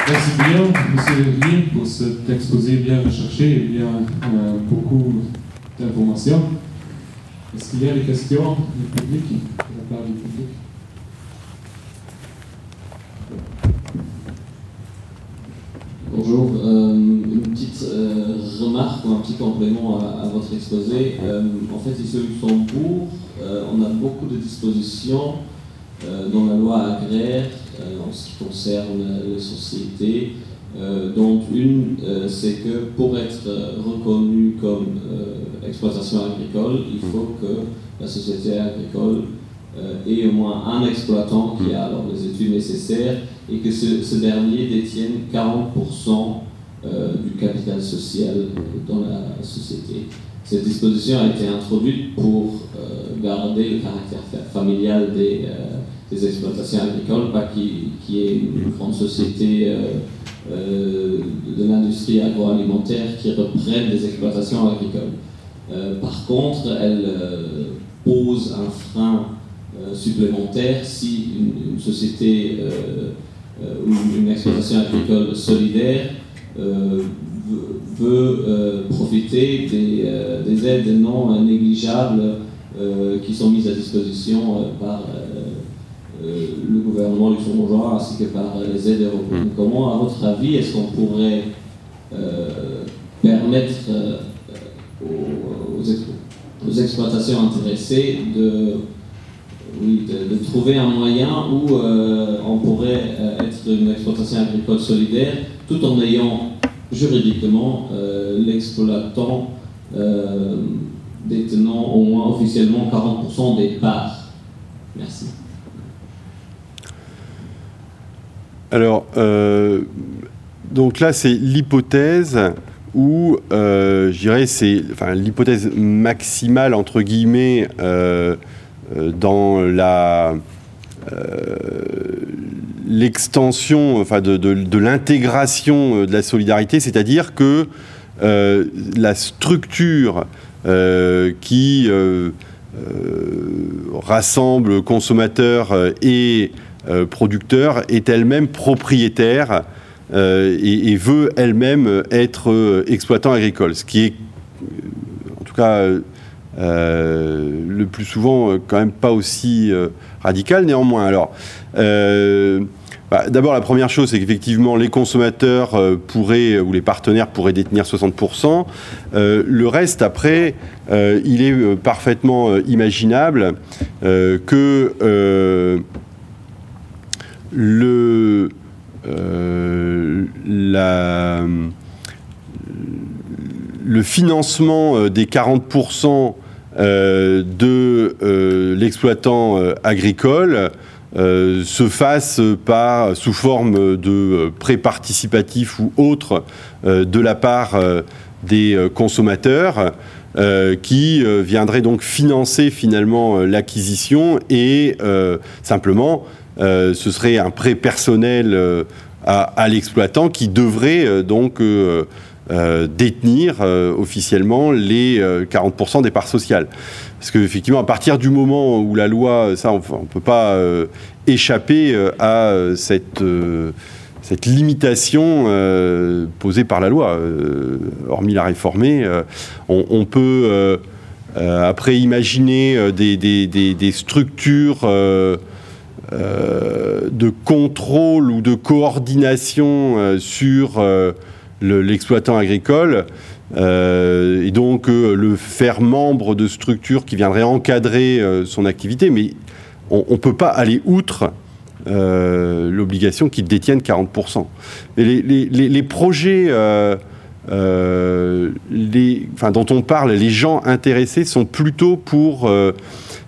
Merci bien, Monsieur Lin, pour cet exposé bien recherché et bien euh, beaucoup d'informations. Est-ce qu'il y a des questions du public, de la part du public? Bonjour, euh, une petite euh, remarque ou un petit complément à, à votre exposé. Euh, en fait, ici au Luxembourg, euh, on a beaucoup de dispositions euh, dans la loi agraire euh, en ce qui concerne les sociétés, euh, dont une, euh, c'est que pour être reconnu comme euh, exploitation agricole, il faut que la société agricole euh, ait au moins un exploitant qui a alors les études nécessaires et que ce, dernier détienne 40% euh, du capital social dans la société. Cette disposition a été introduite pour euh, garder le caractère fa- familial des, euh, des exploitations agricoles, pas qu'il y ait une grande société euh, euh, de l'industrie agroalimentaire qui reprenne des exploitations agricoles. Euh, par contre, elle euh, pose un frein euh, supplémentaire si une, société euh, euh, ou une exploitation agricole solidaire euh, veut, veut, euh, profiter des, euh, des aides non euh, négligeables euh, qui sont mises à disposition euh, par euh, euh, le gouvernement luxembourgeois ainsi que par euh, les aides européennes. Comment, à votre avis, est-ce qu'on pourrait euh, permettre euh, aux, aux explo- aux exploitations intéressées de oui, de, de trouver un moyen où euh, on pourrait euh, être une exploitation agricole solidaire tout en ayant juridiquement euh, l'exploitant euh, détenant au moins officiellement 40% des parts. Merci. Alors, euh, donc là, c'est l'hypothèse où, je dirais, c'est enfin, l'hypothèse maximale, entre guillemets, dans la l'extension enfin, de, de- l'intégration euh, de la solidarité, c'est-à-dire que euh, la structure euh, qui rassemble consommateurs et producteurs est elle-même propriétaire et, veut elle-même être exploitant agricole, ce qui est, en tout cas, le plus souvent quand même pas aussi radical. Néanmoins, alors, euh, bah, d'abord la première chose, c'est qu'effectivement les consommateurs euh, pourraient ou les partenaires pourraient détenir 60%. Euh, le reste, après, euh, il est euh, parfaitement euh, imaginable euh, que euh, le euh, le financement euh, des 40% euh, de euh, l'exploitant euh, agricole euh, se fasse par, sous forme de euh, prêt participatif ou autre euh, de la part euh, des euh, consommateurs euh, qui euh, viendraient donc financer finalement euh, l'acquisition et euh, simplement euh, ce serait un prêt personnel euh, à, l'exploitant qui devrait euh, donc euh, euh, détenir euh, officiellement les euh, 40% des parts sociales. Parce qu'effectivement, à partir du moment où la loi, ça, on ne peut pas euh, échapper euh, à euh, cette, euh, cette limitation euh, posée par la loi. Euh, hormis la réformer, euh, on, peut euh, euh, après imaginer euh, des, structures euh, euh, de contrôle ou de coordination euh, sur euh, le- l'exploitant agricole. euh, et donc euh, le faire membre de structures qui viendraient encadrer euh, son activité, mais on ne peut pas aller outre l'obligation qu'ils détiennent 40%. Et les, projets dont on parle, les gens intéressés sont plutôt pour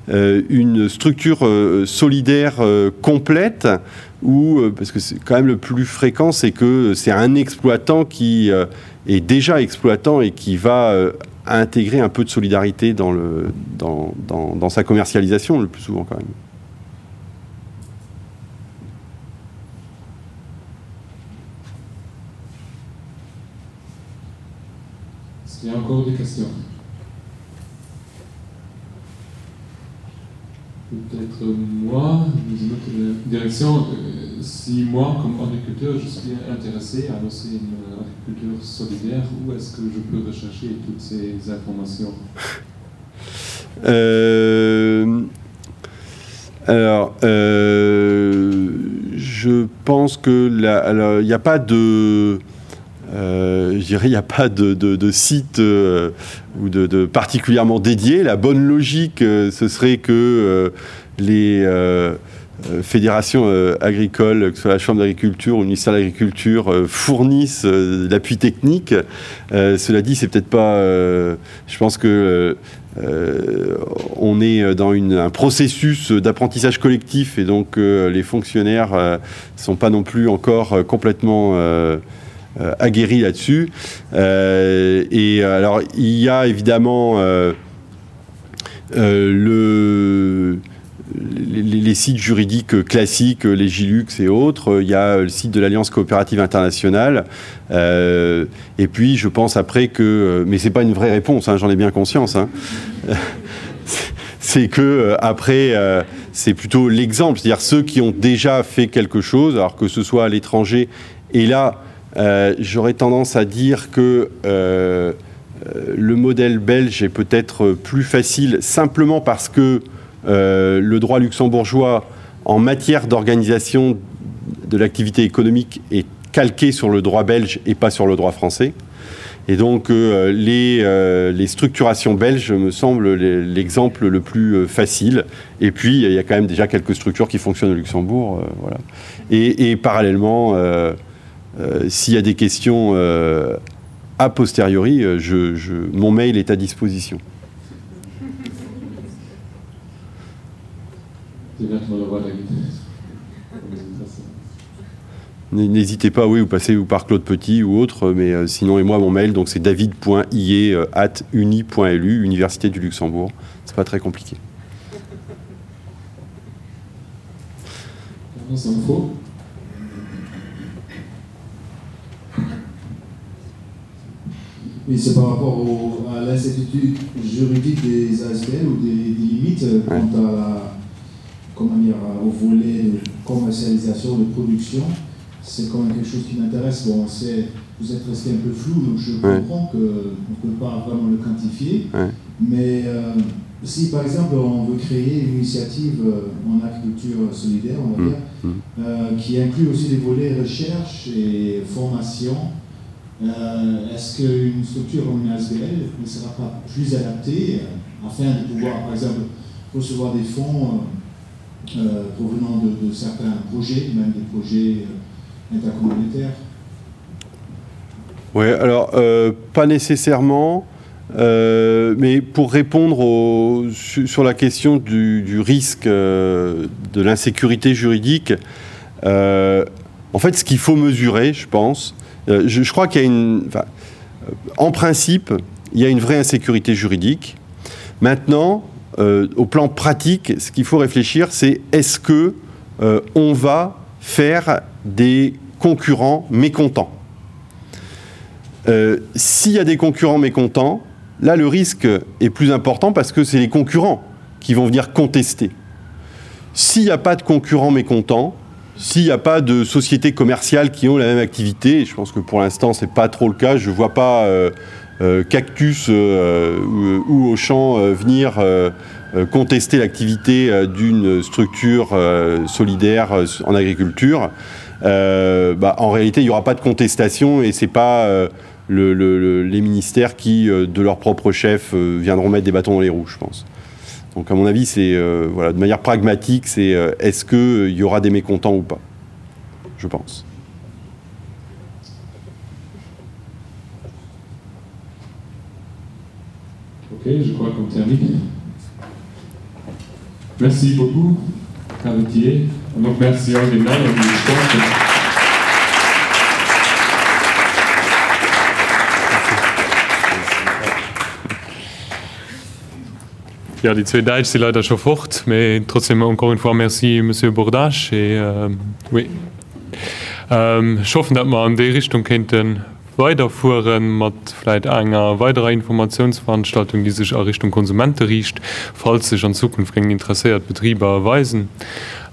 une structure solidaire complète ou parce que c'est quand même le plus fréquent, c'est que c'est un exploitant qui est déjà exploitant et qui va intégrer un peu de solidarité dans, le, dans, dans, dans sa commercialisation, le plus souvent quand même. Il y a encore des questions Peut-être moi, dans une autre direction, euh, si moi, comme agriculteur, je suis intéressé à lancer une agriculture solidaire, où est-ce que je peux rechercher toutes ces informations? Euh, Alors, euh, je pense que il n'y a pas de je dirais, il n'y a pas de, site euh, ou de, particulièrement dédié. La bonne logique, euh, ce serait que euh, les euh, fédérations euh, agricoles, que ce soit la Chambre d'agriculture ou le ministère de l'Agriculture, euh, fournissent euh, l'appui technique. Euh, cela dit, c'est peut-être pas. Euh, je pense que euh, on est dans un processus d'apprentissage collectif et donc euh, les fonctionnaires ne euh, sont pas non plus encore complètement euh, euh, aguerri là-dessus. Euh, et alors, il y a évidemment euh, euh, le les, sites juridiques classiques, les Gilux et autres. Il y a le site de l'Alliance coopérative internationale. Euh, et puis, je pense après que, mais c'est pas une vraie réponse, hein, j'en ai bien conscience. Hein. c'est que après, euh, c'est plutôt l'exemple, c'est-à-dire ceux qui ont déjà fait quelque chose, alors que ce soit à l'étranger. Et là, Euh, J'aurais tendance à dire que euh, le modèle belge est peut-être plus facile simplement parce que euh, le droit luxembourgeois en matière d'organisation de l'activité économique est calqué sur le droit belge et pas sur le droit français. Et donc euh, les, euh, structurations belges me semblent l'exemple le plus euh, facile. Et puis il y a quand même déjà quelques structures qui fonctionnent au Luxembourg. Euh, voilà. et, parallèlement, euh, Euh, S'il y a des questions euh, a posteriori, euh, mon mail est à disposition. N'hésitez pas, oui, vous passez ou par Claude Petit ou autre, mais sinon, et moi, mon mail, donc c'est david.ie at uni.lu, Université du Luxembourg. C'est pas très compliqué. Oui, c'est par rapport au, à l'incertitude juridique des ASBL ou des, des limites ouais. quant à la, comment dire, au volet de commercialisation, de production. C'est quand même quelque chose qui m'intéresse. Bon, vous êtes resté un peu flou, donc je ouais. comprends qu'on ne peut pas vraiment le quantifier. Ouais. Mais euh, si par exemple on veut créer une initiative euh, en agriculture solidaire, on va mmh. dire, mmh. Euh, qui inclut aussi des volets recherche et formation, euh, est-ce qu'une structure une ASBL ne sera pas plus adaptée euh, afin de pouvoir, par exemple, recevoir des fonds euh, euh provenant de, certains projets, même des projets euh, intercommunautaires? Oui, alors, euh, pas nécessairement. Euh, mais pour répondre au, sur la question du, risque euh, de l'insécurité juridique, euh, en fait, ce qu'il faut mesurer, je pense, euh, je, je, crois qu'il y a une. Euh, en principe, il y a une vraie insécurité juridique. Maintenant, euh, au plan pratique, ce qu'il faut réfléchir, c'est est-ce que euh, on va faire des concurrents mécontents? Euh, S'il y a des concurrents mécontents, là, le risque est plus important parce que c'est les concurrents qui vont venir contester. S'il n'y a pas de concurrents mécontents, s'il n'y a pas de sociétés commerciales qui ont la même activité, je pense que pour l'instant ce n'est pas trop le cas, je ne vois pas euh, euh, Cactus euh, ou, ou Auchan venir contester l'activité d'une structure solidaire en agriculture. Bah, en réalité, il n'y aura pas de contestation et ce n'est pas le, le, les ministères qui, de leur propre chef, viendront mettre des bâtons dans les roues, je pense. Donc à mon avis, c'est euh, voilà, de manière pragmatique, c'est euh, est-ce qu'il euh, y aura des mécontents ou pas? Je pense. Ok, je crois qu'on termine. Merci beaucoup. Donc merci allgemein Ja die zwei Deitsch die leider schon fort, mais trotzdem encore une fois merci Monsieur Bordage et, euh, oui. ähm, schaffen dat man an de Richtung kennten. Weiterfuhren mat vielleicht enger weitere Informationsveranstaltung die sich Richtung Konsumente riecht falls sich an Zukunft interessiert Betriebe erweisen.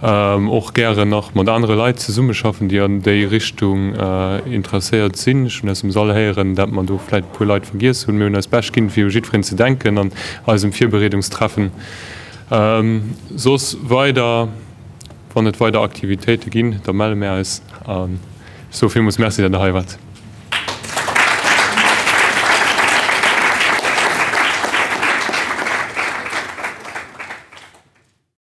Ähm, auch gerne noch mal andere Leute zu Summe schaffen die an der Richtung äh, interessiert sind. Schon es soll heren dass man du vielleicht pro Leute vergisst und als Beispiel für zu denken an als im vier Beredungstreffen ähm, so weiter nicht weiter Aktivität gehen der melde mehr als ähm, so viel muss Merc der Heimat.